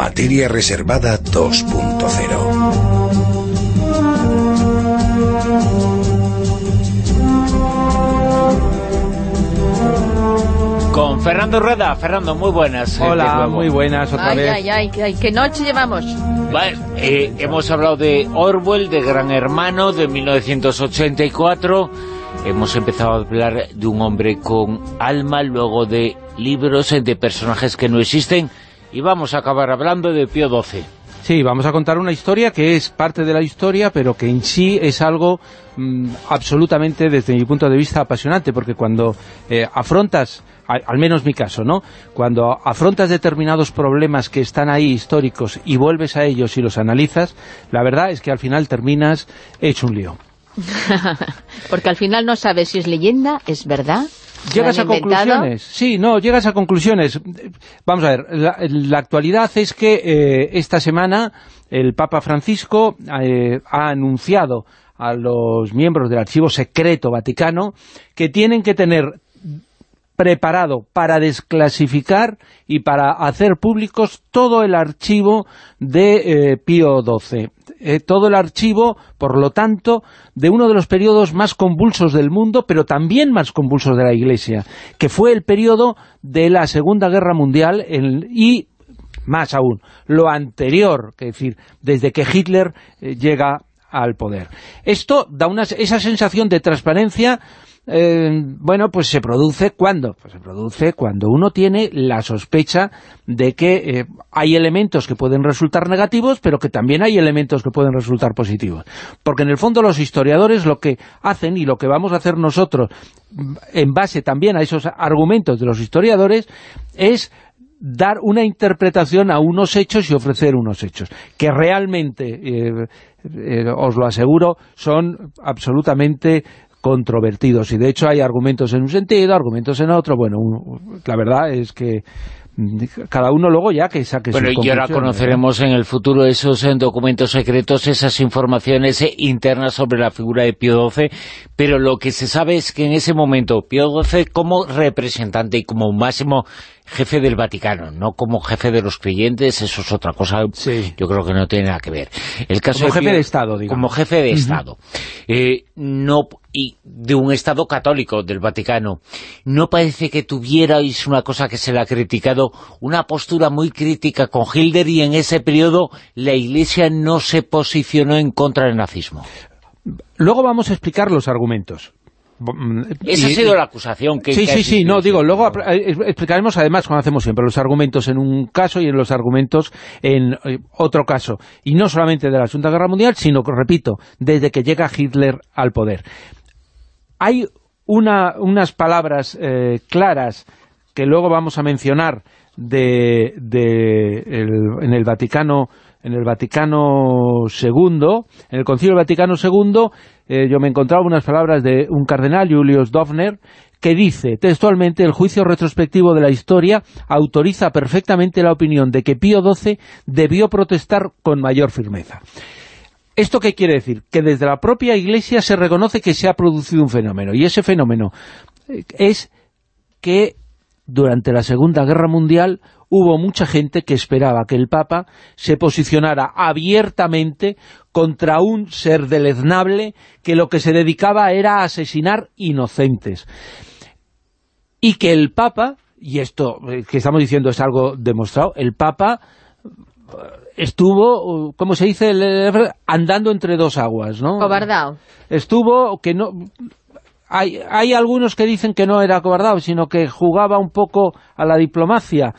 Materia Reservada 2.0 Con Fernando Rueda. Fernando, muy buenas. Eh, Hola, muy buenas otra ay, vez. Ay, ay, ay, ¿qué noche llevamos? Bueno, eh, hemos hablado de Orwell, de Gran Hermano, de 1984. Hemos empezado a hablar de un hombre con alma, luego de libros, de personajes que no existen, y vamos a acabar hablando de Pío XII. Sí, vamos a contar una historia que es parte de la historia, pero que en sí es algo mmm, absolutamente, desde mi punto de vista, apasionante, porque cuando eh, afrontas, al, al menos mi caso, ¿no? Cuando afrontas determinados problemas que están ahí históricos y vuelves a ellos y los analizas, la verdad es que al final terminas hecho un lío. Porque al final no sabes si es leyenda, es verdad. Llegas a conclusiones, sí, no, llegas a conclusiones. Vamos a ver, la, la actualidad es que eh, esta semana el Papa Francisco eh, ha anunciado a los miembros del Archivo Secreto Vaticano que tienen que tener preparado para desclasificar y para hacer públicos todo el archivo de eh, Pío XII. Eh, todo el archivo, por lo tanto, de uno de los periodos más convulsos del mundo, pero también más convulsos de la Iglesia, que fue el periodo de la Segunda Guerra Mundial en, y, más aún, lo anterior, es decir, desde que Hitler eh, llega al poder. Esto da una, esa sensación de transparencia eh, bueno, pues se produce ¿cuándo? Pues se produce cuando uno tiene la sospecha de que eh, hay elementos que pueden resultar negativos, pero que también hay elementos que pueden resultar positivos. Porque en el fondo los historiadores lo que hacen y lo que vamos a hacer nosotros, en base también a esos argumentos de los historiadores, es dar una interpretación a unos hechos y ofrecer unos hechos, que realmente, eh, os lo aseguro, son absolutamente controvertidos. Y de hecho hay argumentos en un sentido, argumentos en otro, bueno, un, la verdad es que cada uno luego ya que saque bueno, sus y ahora conoceremos en el futuro esos en documentos secretos, esas informaciones internas sobre la figura de Pío XII, pero lo que se sabe es que en ese momento Pío XII como representante y como máximo jefe del Vaticano, no como jefe de los creyentes, eso es otra cosa, sí. yo creo que no tiene nada que ver. El caso como de jefe de Estado, digamos. Como jefe de uh -huh. Estado. Eh, no y de un Estado católico del Vaticano. ¿No parece que tuvierais una cosa que se le ha criticado, una postura muy crítica con Hilder y en ese periodo la Iglesia no se posicionó en contra del nazismo? Luego vamos a explicar los argumentos. Esa y, ha sido la acusación que... Sí, que sí, sí, no, digo, luego explicaremos además, como hacemos siempre, los argumentos en un caso y en los argumentos en otro caso. Y no solamente de la Segunda Guerra Mundial, sino, repito, desde que llega Hitler al poder. Hay una, unas palabras eh, claras que luego vamos a mencionar de, de el, en el Vaticano en el Vaticano II, en el Concilio Vaticano II, eh, yo me encontraba unas palabras de un cardenal, Julius Dovner, que dice textualmente el juicio retrospectivo de la historia autoriza perfectamente la opinión de que Pío XII debió protestar con mayor firmeza. ¿Esto qué quiere decir? Que desde la propia Iglesia se reconoce que se ha producido un fenómeno, y ese fenómeno es que durante la Segunda Guerra Mundial hubo mucha gente que esperaba que el Papa se posicionara abiertamente contra un ser deleznable que lo que se dedicaba era a asesinar inocentes. Y que el Papa, y esto que estamos diciendo es algo demostrado, el Papa estuvo, ¿cómo se dice? andando entre dos aguas, ¿no? Cobardao. Estuvo, que no... Hay, hay algunos que dicen que no era cobardao, sino que jugaba un poco a la diplomacia.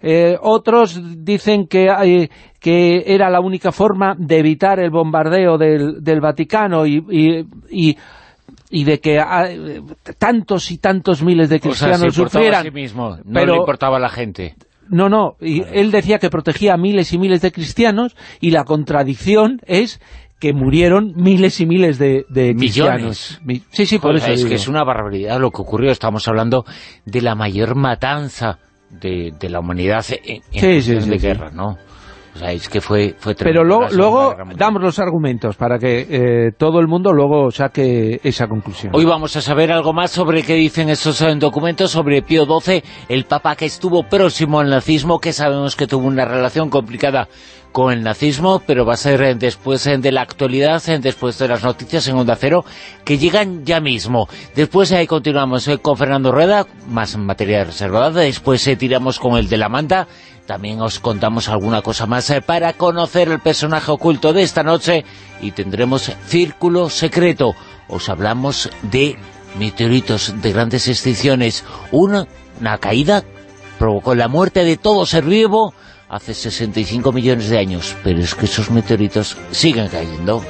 Eh, otros dicen que, eh, que era la única forma de evitar el bombardeo del, del Vaticano y, y, y, y, de que eh, tantos y tantos miles de cristianos o sea, se sufrieran. A sí mismo, no pero, le importaba a la gente. No, no, y él decía que protegía a miles y miles de cristianos y la contradicción es que murieron miles y miles de, de cristianos. Millones. Sí, sí, por Joder, eso Es digo. que es una barbaridad lo que ocurrió. Estamos hablando de la mayor matanza de, de la humanidad en, en sí, sí, de sí, guerra, ¿no? O sea, es que fue, fue Pero luego, luego damos los argumentos para que eh, todo el mundo luego saque esa conclusión. Hoy vamos a saber algo más sobre qué dicen esos eh, documentos sobre Pío XII, el papa que estuvo próximo al nazismo, que sabemos que tuvo una relación complicada con el nazismo, pero va a ser eh, después de la actualidad, después de las noticias en Onda Cero, que llegan ya mismo. Después ahí continuamos con Fernando Rueda, más materia reservada, después tiramos con el de la manta, también os contamos alguna cosa más eh, para conocer el personaje oculto de esta noche y tendremos Círculo Secreto. Os hablamos de meteoritos de grandes extinciones. Una, una caída provocó la muerte de todo ser vivo hace 65 millones de años, pero es que esos meteoritos siguen cayendo.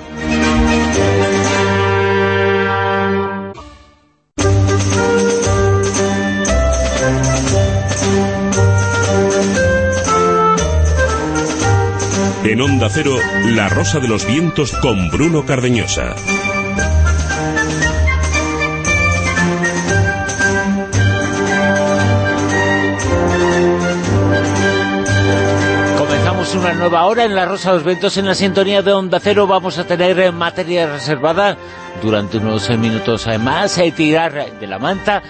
En Onda Cero, La Rosa de los Vientos con Bruno Cardeñosa. Una nueva hora en La Rosa de los Vientos en la sintonía de Onda Cero. Vamos a tener materia reservada durante unos minutos. Más, a tirar de la manta.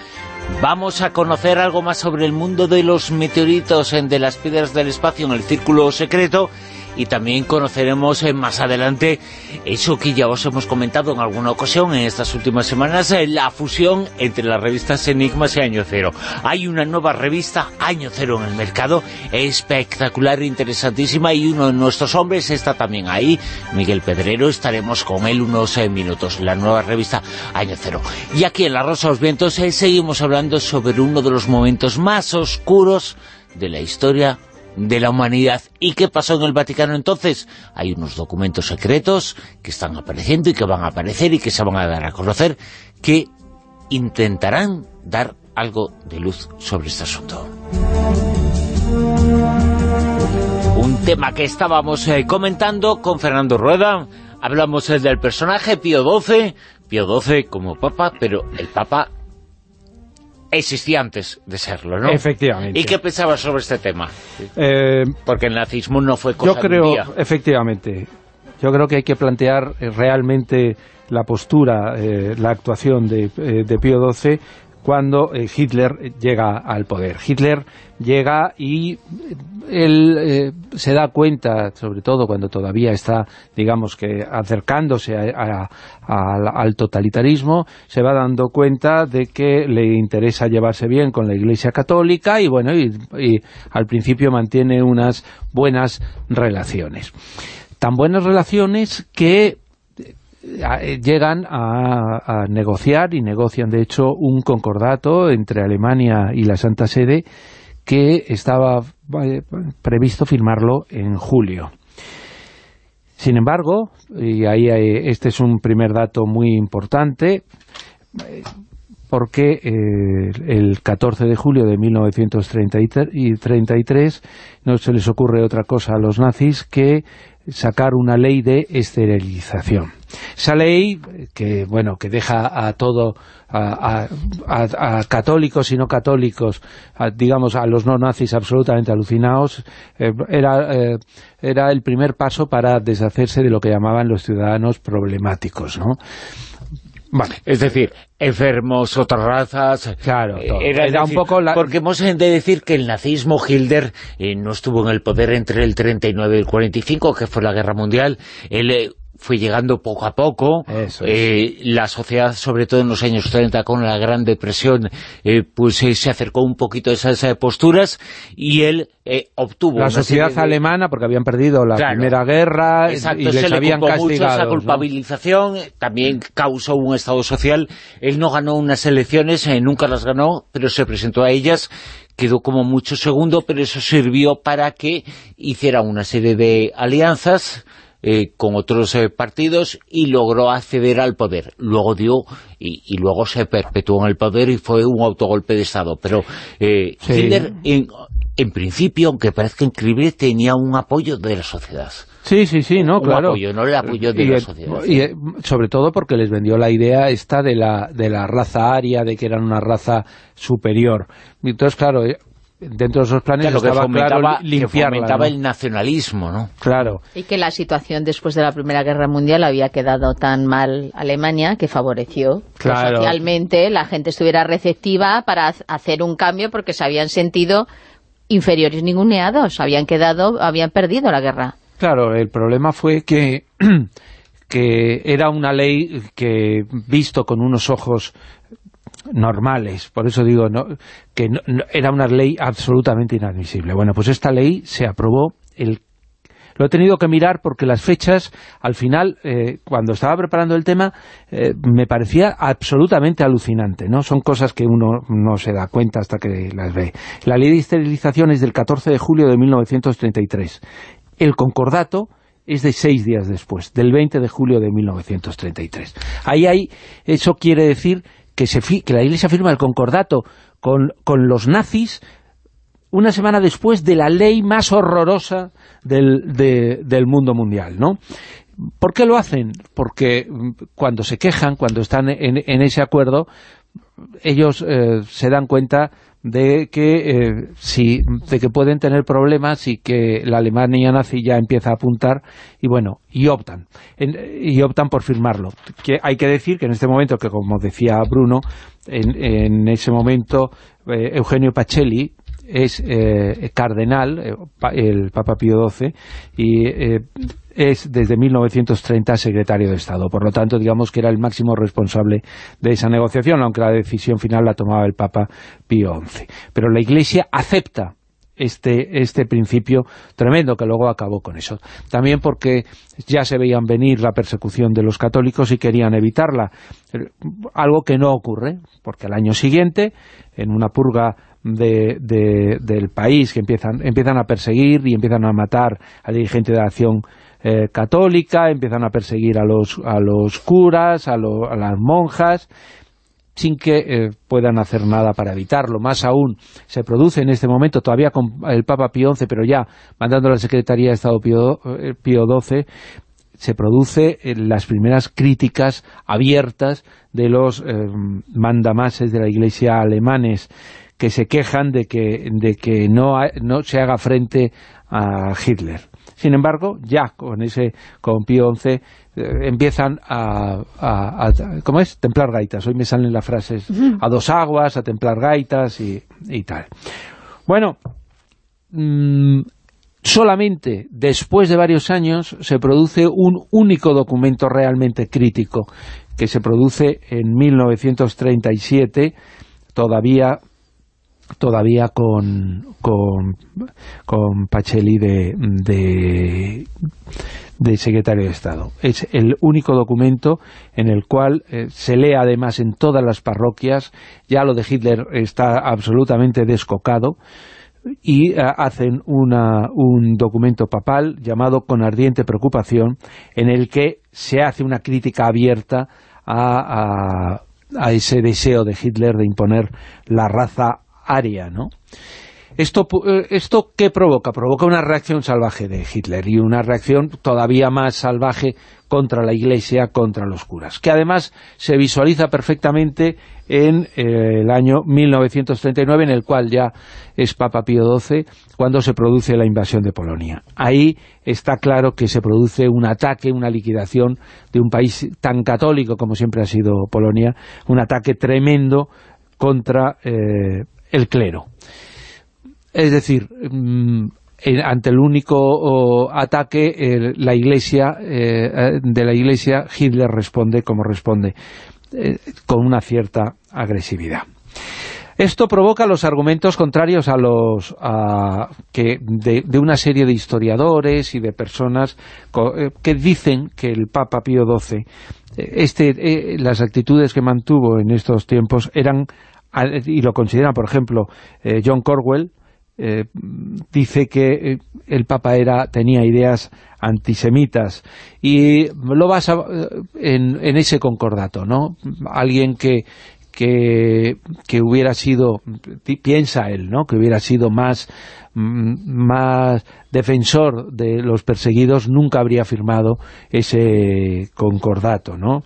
Vamos a conocer algo más sobre el mundo de los meteoritos, de las piedras del espacio en el círculo secreto y también conoceremos eh, más adelante eso que ya os hemos comentado en alguna ocasión en estas últimas semanas, eh, la fusión entre las revistas Enigmas y Año Cero. Hay una nueva revista, Año Cero, en el mercado, espectacular, interesantísima, y uno de nuestros hombres está también ahí, Miguel Pedrero, estaremos con él unos eh, minutos, la nueva revista Año Cero. Y aquí en La Rosa de los Vientos seguimos hablando sobre uno de los momentos más oscuros de la historia de la humanidad. ¿Y qué pasó en el Vaticano entonces? Hay unos documentos secretos que están apareciendo y que van a aparecer y que se van a dar a conocer que intentarán dar algo de luz sobre este asunto. Un tema que estábamos eh, comentando con Fernando Rueda, hablamos eh, del personaje Pío XII, Pío XII como papa, pero el papa existía antes de serlo, ¿no? Efectivamente. ¿Y qué pensabas sobre este tema? Eh, Porque el nazismo no fue cosa Yo creo, efectivamente, yo creo que hay que plantear eh, realmente la postura, eh, la actuación de, de Pío XII cuando eh, Hitler llega al poder. Hitler llega y eh, él eh, se da cuenta, sobre todo cuando todavía está, digamos que acercándose al totalitarismo, se va dando cuenta de que le interesa llevarse bien con la Iglesia Católica y bueno, y al principio mantiene unas buenas relaciones. Tan buenas relaciones que llegan a, negociar y negocian de hecho un concordato entre Alemania y la Santa Sede que estaba previsto firmarlo en julio. Sin embargo, y ahí este es un primer dato muy importante, porque eh, el 14 de julio de 1933 no se les ocurre otra cosa a los nazis que sacar una ley de esterilización. Esa ley que bueno que deja a todo a, católicos y no católicos, digamos a los no nazis absolutamente alucinados, eh, era, eh, era el primer paso para deshacerse de lo que llamaban los ciudadanos problemáticos, ¿no? Vale. Es decir, enfermos, otras razas... Claro, eh, Era, un poco Porque hemos de decir que el nazismo, Hitler, eh, no estuvo en el poder entre el 39 y el 45, que fue la Guerra Mundial. Eh, fue llegando poco a poco. Eh, la sociedad, sobre todo en los años 30, con la Gran Depresión, eh, pues eh, se acercó un poquito a esas posturas y él obtuvo... La sociedad alemana, porque habían perdido la Primera Guerra y les habían castigado. Mucho esa culpabilización, también causó un Estado social. Él no ganó unas elecciones, nunca las ganó, pero se presentó a ellas quedó como mucho segundo, pero eso sirvió para que hiciera una serie de alianzas eh, con otros eh, partidos y logró acceder al poder. Luego dio y, luego se perpetuó en el poder y fue un autogolpe de Estado. Pero eh, Hitler, en, principio, aunque parezca increíble, tenía un apoyo de la sociedad. Sí, sí, sí, no, claro. Apoyo, no el apoyo de la sociedad. Y sobre todo porque les vendió la idea esta de la, de la raza aria, de que eran una raza superior. Entonces, claro, dentro de esos planes estaba que claro limpiarla. Que el nacionalismo, ¿no? Claro. Y que la situación después de la Primera Guerra Mundial había quedado tan mal Alemania que favoreció que socialmente la gente estuviera receptiva para hacer un cambio porque se habían sentido inferiores ninguneados, habían quedado, habían perdido la guerra. Claro, el problema fue que que era una ley que, visto con unos ojos normales, por eso digo que era una ley absolutamente inadmisible. Bueno, pues esta ley se aprobó el lo he tenido que mirar porque las fechas, al final, eh, cuando estaba preparando el tema, eh, me parecía absolutamente alucinante, ¿no? Son cosas que uno no se da cuenta hasta que las ve. La ley de esterilización es del 14 de julio de 1933. El concordato es de seis días después, del 20 de julio de 1933. Ahí hay, eso quiere decir que, se que la Iglesia firma el concordato con, con los nazis una semana después de la ley más horrorosa del, del mundo mundial, ¿no? ¿Por qué lo hacen? Porque cuando se quejan, cuando están en, en ese acuerdo, ellos eh, se dan cuenta de que eh, sí, de que pueden tener problemas y que la Alemania nazi ya empieza a apuntar y bueno, y optan. Y optan por firmarlo. Que hay que decir que en este momento que como decía Bruno en, en ese momento eh, Eugenio Pacelli es eh, cardenal, eh, el Papa Pío XII, y eh, es desde 1930 secretario de Estado. Por lo tanto, digamos que era el máximo responsable de esa negociación, aunque la decisión final la tomaba el Papa Pío XI. Pero la Iglesia acepta este, este principio tremendo que luego acabó con eso. También porque ya se veían venir la persecución de los católicos y querían evitarla. Algo que no ocurre, porque al año siguiente, en una purga de, del país que empiezan, empiezan a perseguir y empiezan a matar a dirigentes de la acción eh, católica, empiezan a perseguir a los, a los curas, a, a las monjas, sin que eh, puedan hacer nada para evitarlo. Más aún, se produce en este momento, todavía con el Papa Pío XI, pero ya mandando a la Secretaría de Estado Pío, eh, Pío XII, se produce las primeras críticas abiertas de los mandamases de la Iglesia alemanes, que se quejan de que, de que no, no se haga frente a Hitler. Sin embargo, ya con ese con Pío XI eh, empiezan a, a, ¿cómo es? Templar gaitas. Hoy me salen las frases a dos aguas, a templar gaitas y, y tal. Bueno, mm, solamente después de varios años se produce un único documento realmente crítico que se produce en 1937 todavía todavía con, con, con Pacelli de, de, secretario de Estado. Es el único documento en el cual eh, se lee además en todas las parroquias, ya lo de Hitler está absolutamente descocado, y eh, hacen una, un documento papal llamado Con ardiente preocupación, en el que se hace una crítica abierta a, a ese deseo de Hitler de imponer la raza área, ¿no? Esto, eh, ¿Esto qué provoca? Provoca una reacción salvaje de Hitler y una reacción todavía más salvaje contra la Iglesia, contra los curas, que además se visualiza perfectamente en eh, el año 1939, en el cual ya es Papa Pío XII, cuando se produce la invasión de Polonia. Ahí está claro que se produce un ataque, una liquidación de un país tan católico como siempre ha sido Polonia, un ataque tremendo contra eh, el clero. Es decir, mm, ante el único ataque la iglesia eh, de la iglesia Hitler responde como responde eh, con una cierta agresividad esto provoca los argumentos contrarios a los que de, una serie de historiadores y de personas eh, que dicen que el Papa Pío XII este, las actitudes que mantuvo en estos tiempos eran y lo consideran, por ejemplo, eh, John Corwell, eh, dice que eh, el Papa era tenía ideas antisemitas y lo basa en, en ese concordato, ¿no? Alguien que, que, que, hubiera sido, piensa él, ¿no? que hubiera sido más, mm, más defensor de los perseguidos, nunca habría firmado ese concordato, ¿no?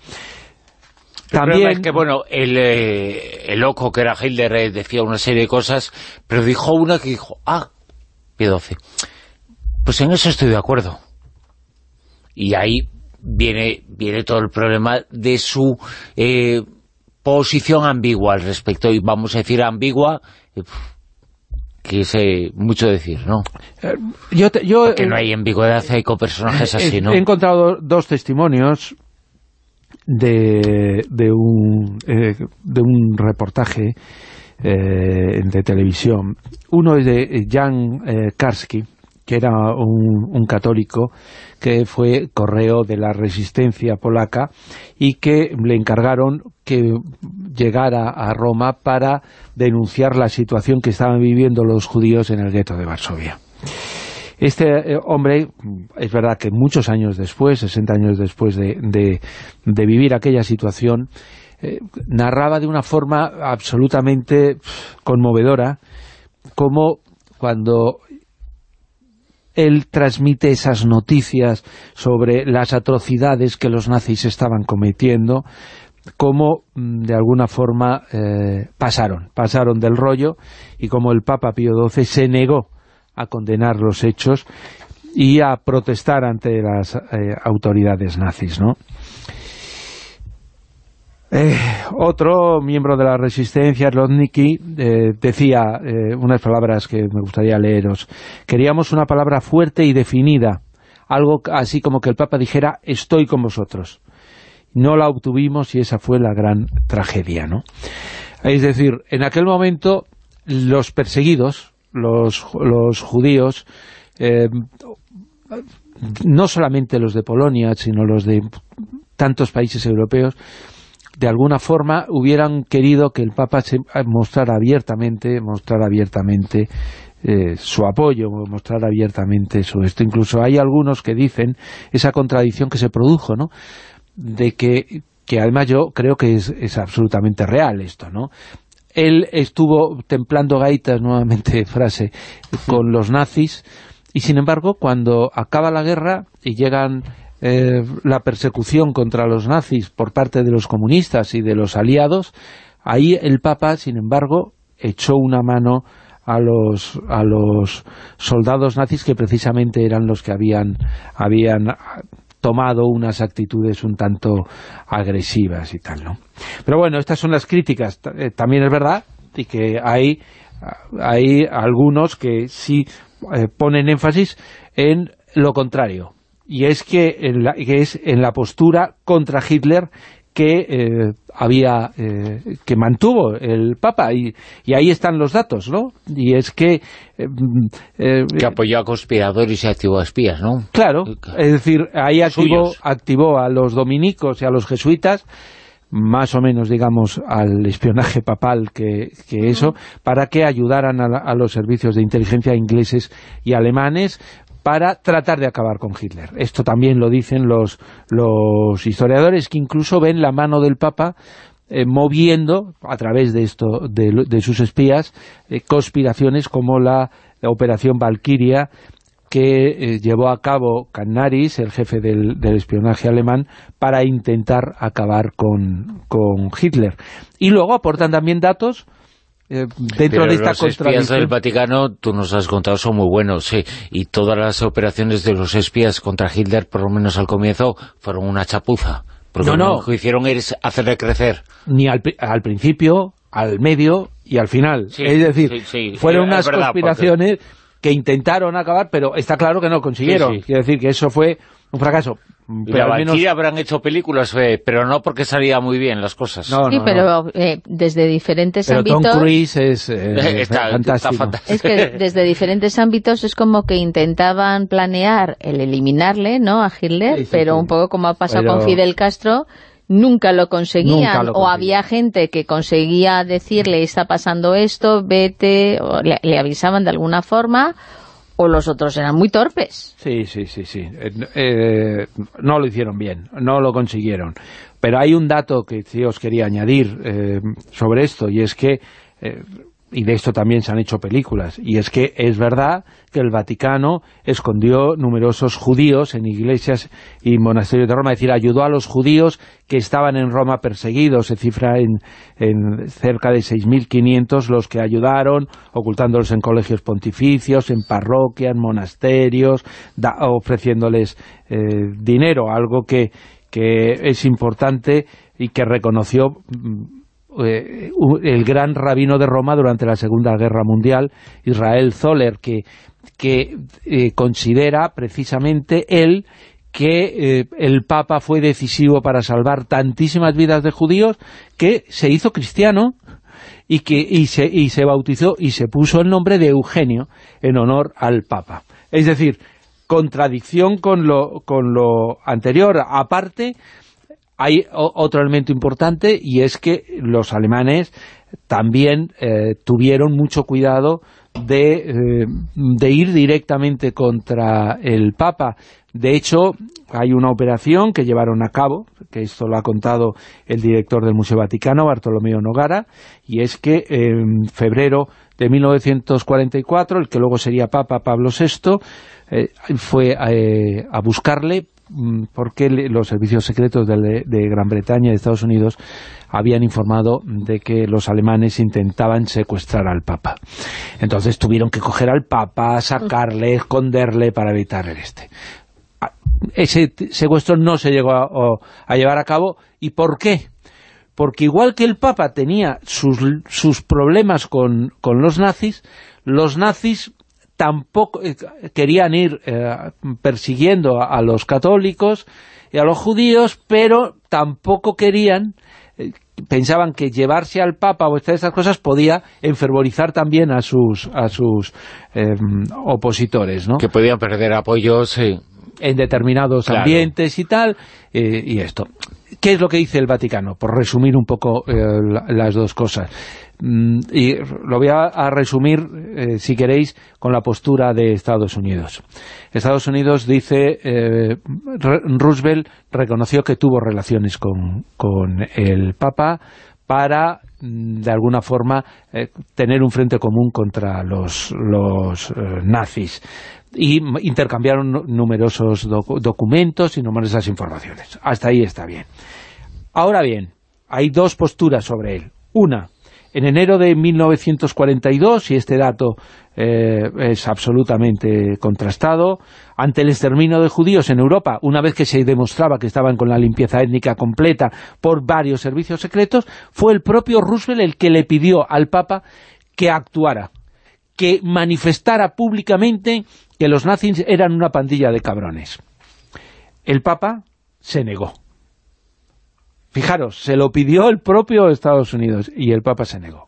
También... es que, bueno, el, el, loco que era Hitler decía una serie de cosas, pero dijo una que dijo, ah, Pío XII, pues en eso estoy de acuerdo. Y ahí viene, viene todo el problema de su eh, posición ambigua al respecto, y vamos a decir ambigua, eh, que es mucho decir, ¿no? Eh, yo, yo Porque no hay ambigüedad hay con personajes así, ¿no? He encontrado dos testimonios de, de, un, de un reportaje de televisión. Uno es de Jan Karski, que era un, católico que fue correo de la resistencia polaca y que le encargaron que llegara a Roma para denunciar la situación que estaban viviendo los judíos en el gueto de Varsovia. Este eh, hombre, es verdad que muchos años después, 60 años después de, vivir aquella situación, eh, narraba de una forma absolutamente conmovedora como cuando él transmite esas noticias sobre las atrocidades que los nazis estaban cometiendo, cómo mm, de alguna forma eh, pasaron, pasaron del rollo y como el Papa Pío XII se negó a condenar los hechos y a protestar ante las eh, autoridades nazis, ¿no? Eh, otro miembro de la resistencia, Rodniki, eh, decía unas palabras que me gustaría leeros. Queríamos una palabra fuerte y definida, algo así como que el Papa dijera, estoy con vosotros. No la obtuvimos y esa fue la gran tragedia, ¿no? Es decir, en aquel momento los perseguidos, los, los judíos, no solamente los de Polonia, sino los de tantos países europeos, de alguna forma hubieran querido que el Papa se mostrara abiertamente, mostrara abiertamente eh, su apoyo, mostrar abiertamente su esto. Incluso hay algunos que dicen esa contradicción que se produjo, ¿no? De que, que además yo creo que es, es absolutamente real esto, ¿no? Él estuvo templando gaitas, nuevamente frase, con los nazis, y sin embargo, cuando acaba la guerra y llegan eh, la persecución contra los nazis por parte de los comunistas y de los aliados, ahí el Papa, sin embargo, echó una mano a los, a los soldados nazis que precisamente eran los que habían, habían tomado unas actitudes un tanto agresivas y tal, ¿no? Pero bueno, estas son las críticas. Eh, también es verdad y que hay, hay algunos que sí eh, ponen énfasis en lo contrario, y es que, es en la postura contra Hitler que eh, había eh, que mantuvo el Papa y, ahí están los datos, ¿no? Y es que eh, que apoyó a conspiradores y activó a espías, ¿no? Claro, es decir, ahí activó, activó a los dominicos y a los jesuitas más o menos, digamos, al espionaje papal que, eso, para que ayudaran a, los servicios de inteligencia ingleses y alemanes para tratar de acabar con Hitler. Esto también lo dicen los, los historiadores, que incluso ven la mano del Papa eh, moviendo, a través de esto de, sus espías, eh, conspiraciones como la, Operación Valkyria, que eh, llevó a cabo Canaris, el jefe del, espionaje alemán, para intentar acabar con Hitler. Y luego aportan también datos eh, dentro de esta los espías del Vaticano, tú nos has contado, son muy buenos, sí, y todas las operaciones de los espías contra Hitler, por lo menos al comienzo, fueron una chapuza. Porque no, no. lo que hicieron es hacerle crecer. Ni al, principio, al medio y al final. es decir, fueron unas conspiraciones que intentaron acabar, pero está claro que no consiguieron. Quiere decir que eso fue un fracaso. Pero al menos... habrán hecho películas, eh, pero no porque salía muy bien las cosas. sí, pero eh, desde diferentes pero ámbitos... Tom Cruise es eh, fantástico. Es que desde diferentes ámbitos es como que intentaban planear el eliminarle, ¿no?, a Hitler, pero un poco como ha pasado con Fidel Castro, nunca lo conseguían, o había gente que conseguía decirle, está pasando esto, vete, o le avisaban de alguna forma o los otros eran muy torpes. Sí, sí, sí, sí. Eh, eh, no lo hicieron bien, no lo consiguieron. Pero hay un dato que sí os quería añadir eh, sobre esto, y es que y de esto también se han hecho películas, y es que es verdad que el Vaticano escondió numerosos judíos en iglesias y monasterios de Roma, es decir, ayudó a los judíos que estaban en Roma perseguidos, se cifra en, en cerca de 6.500 los que ayudaron, ocultándolos en colegios pontificios, en parroquias, monasterios, ofreciéndoles eh, dinero, algo que, que es importante y que reconoció mm, eh, el gran rabino de Roma durante la Segunda Guerra Mundial, Israel Zoller, que, que eh, considera precisamente él que eh, el Papa fue decisivo para salvar tantísimas vidas de judíos que se hizo cristiano y que y se, y se bautizó y se puso el nombre de Eugenio en honor al Papa. Es decir, contradicción con lo, con lo anterior, aparte hay otro elemento importante y es que los alemanes también eh, tuvieron mucho cuidado de, eh, de, ir directamente contra el Papa. De hecho, hay una operación que llevaron a cabo, que esto lo ha contado el director del Museo Vaticano, Bartolomeo Nogara, y es que en febrero de 1944, el que luego sería Papa Pablo VI, eh, fue a buscarle Mm, porque los servicios secretos de, Gran Bretaña y de Estados Unidos habían informado de que los alemanes intentaban secuestrar al Papa. Entonces tuvieron que coger al Papa, sacarle, esconderle para evitar el este. Ah, ese secuestro no se llegó a, llevar a cabo. ¿Y por qué? Porque igual que el Papa tenía sus, problemas con los nazis, los nazis tampoco eh, querían ir eh, persiguiendo a, los católicos y a los judíos, pero tampoco querían, eh, pensaban que llevarse al Papa o estas cosas podía enfervorizar también a sus a sus em, opositores, ¿no? Que podían perder apoyos, En determinados ambientes y tal, y esto. ¿Qué es lo que dice el Vaticano? Por resumir un poco las dos cosas. Mm, y lo voy a, resumir, eh, si queréis, con la postura de Estados Unidos. Estados Unidos dice, eh, Roosevelt reconoció que tuvo relaciones con, el Papa para mm, de alguna forma eh, tener un frente común contra los, los nazis y intercambiaron numerosos documentos y numerosas informaciones. Hasta ahí está bien. Ahora bien, hay dos posturas sobre él. Una, en enero de 1942, y este dato eh, es absolutamente contrastado, ante el exterminio de judíos en Europa, una vez que se demostraba que estaban con la limpieza étnica completa por varios servicios secretos, fue el propio Roosevelt el que le pidió al Papa que actuara, que manifestara públicamente que los nazis eran una pandilla de cabrones. El Papa se negó. Fijaros, se lo pidió el propio Estados Unidos y el Papa se negó.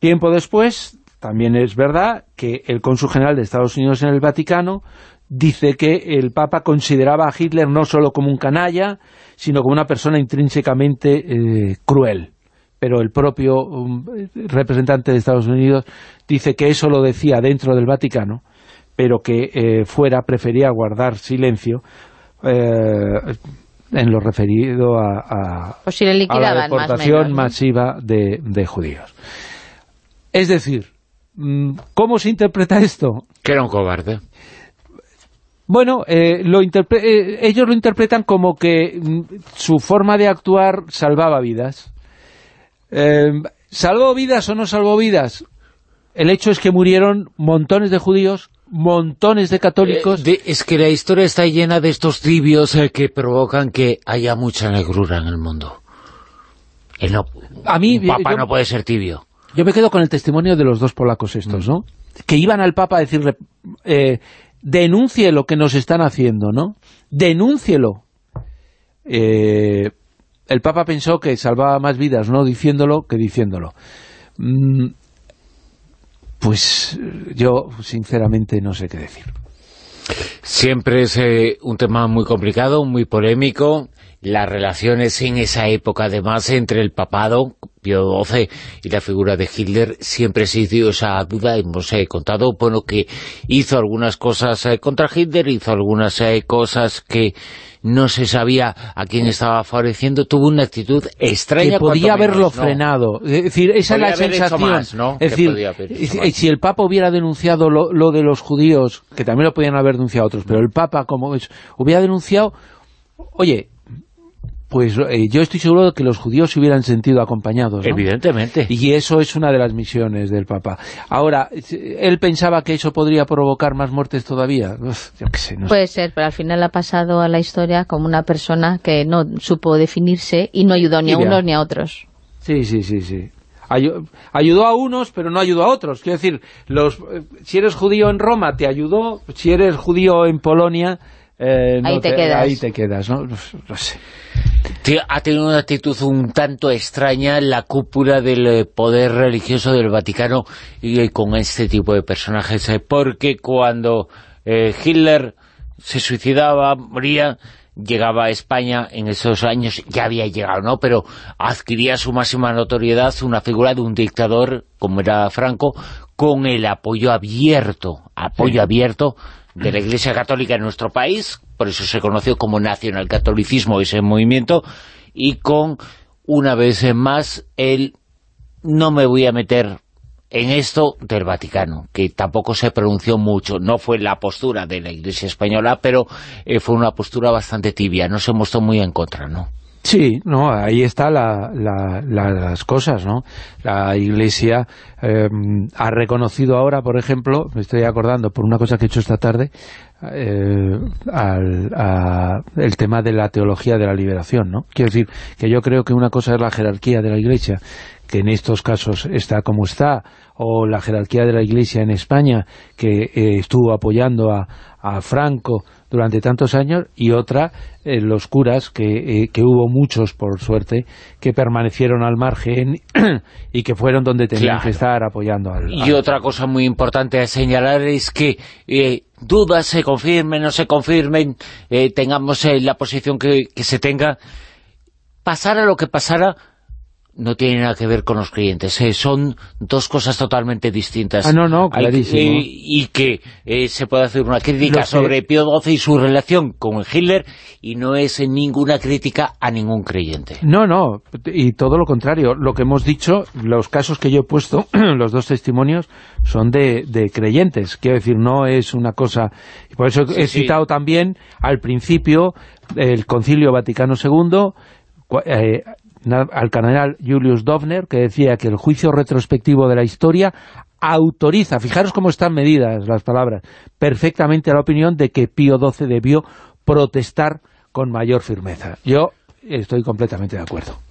Tiempo después, también es verdad que el cónsul general de Estados Unidos en el Vaticano dice que el Papa consideraba a Hitler no solo como un canalla, sino como una persona intrínsecamente eh, cruel. Pero el propio um, representante de Estados Unidos dice que eso lo decía dentro del Vaticano, pero que eh, fuera prefería guardar silencio eh, en lo referido a, pues la deportación masiva de, judíos. Es decir, mm, ¿cómo se interpreta esto? Que era un cobarde. Bueno, eh, lo eh, ellos lo interpretan como que mm, su forma de actuar salvaba vidas. Eh, ¿Salvó vidas o no salvó vidas? El hecho es que murieron montones de judíos montones de católicos. Eh, es que la historia está llena de estos tibios eh, que provocan que haya mucha negrura en el mundo. no, a mí, un papa no puede ser tibio. Yo me quedo con el testimonio de los dos polacos estos, ¿no? Que iban al papa a decirle, eh, denuncie lo que nos están haciendo, ¿no? Denúncielo. El papa pensó que salvaba más vidas no diciéndolo que diciéndolo. Mm, pues yo sinceramente no sé qué decir. Siempre es eh, un tema muy complicado, muy polémico, las relaciones en esa época, además, entre el papado, Pío XII, y la figura de Hitler, siempre se hizo esa duda. Hemos eh, contado, bueno, que hizo algunas cosas eh, contra Hitler, hizo algunas eh, cosas que no se sabía a quién estaba favoreciendo, tuvo una actitud extraña. Que podía haberlo frenado. Es decir, esa es la sensación. Es decir, si el Papa hubiera denunciado lo, lo, de los judíos, que también lo podían haber denunciado otros, pero el Papa, como es, hubiera denunciado, oye, pues eh, yo estoy seguro de que los judíos se hubieran sentido acompañados. Evidentemente. Y eso es una de las misiones del Papa. Ahora, ¿él pensaba que eso podría provocar más muertes todavía? Puede ser, pero al final ha pasado a la historia como una persona que no supo definirse y no ayudó ni a unos ni a otros. Sí, sí, sí, sí. Ayudó a unos, pero no ayudó a otros. Quiero decir, los, eh, si eres judío en Roma, te ayudó. Si eres judío en Polonia, eh, ahí, te, quedas. ahí te quedas. ¿no? no sé ha tenido una actitud un tanto extraña en la cúpula del eh, poder religioso del Vaticano y eh, con este tipo de personajes, porque cuando Hitler se suicidaba, moría, llegaba a España en esos años, ya había llegado, ¿no? Pero adquiría su máxima notoriedad una figura de un dictador, como era Franco, con el apoyo abierto, apoyo abierto de la Iglesia Católica en nuestro país, por eso se conoció como nacionalcatolicismo ese movimiento, y con, una vez más, el no me voy a meter en esto del Vaticano, que tampoco se pronunció mucho, no fue la postura de la Iglesia Española, pero eh, fue una postura bastante tibia, no se mostró muy en contra, ¿no? Sí, no, ahí está la, las cosas, ¿no? La Iglesia em, ha reconocido ahora, por ejemplo, me estoy acordando por una cosa que he hecho esta tarde, eh, el tema de la teología de la liberación, ¿no? Quiero decir, que yo creo que una cosa es la jerarquía de la Iglesia, que en estos casos está como está, o la jerarquía de la Iglesia en España, que eh, estuvo apoyando a, a Franco durante tantos años y otra, eh, los curas, eh, que, hubo muchos, por suerte, que permanecieron al margen y que fueron donde tenían que estar apoyando al... Y otra cosa muy importante a señalar es que dudas se confirmen, no se confirmen, tengamos la posición que, que se tenga, pasara lo que pasara, no tiene nada que ver con los clientes, eh, son dos cosas totalmente distintas. Ah, no, no, clarísimo. y que eh, se puede hacer una crítica sobre Pío XII y su relación con Hitler y no es ninguna crítica a ningún creyente. No, no, y todo lo contrario. Lo que hemos dicho, los casos que yo he puesto, los dos testimonios, son de, creyentes. Quiero decir, no es una cosa... Por eso he citado también al principio el Concilio Vaticano II... Eh, al cardenal Julius Dovner, que decía que el juicio retrospectivo de la historia autoriza, fijaros cómo están medidas las palabras, perfectamente la opinión de que Pío XII debió protestar con mayor firmeza. Yo estoy completamente de acuerdo.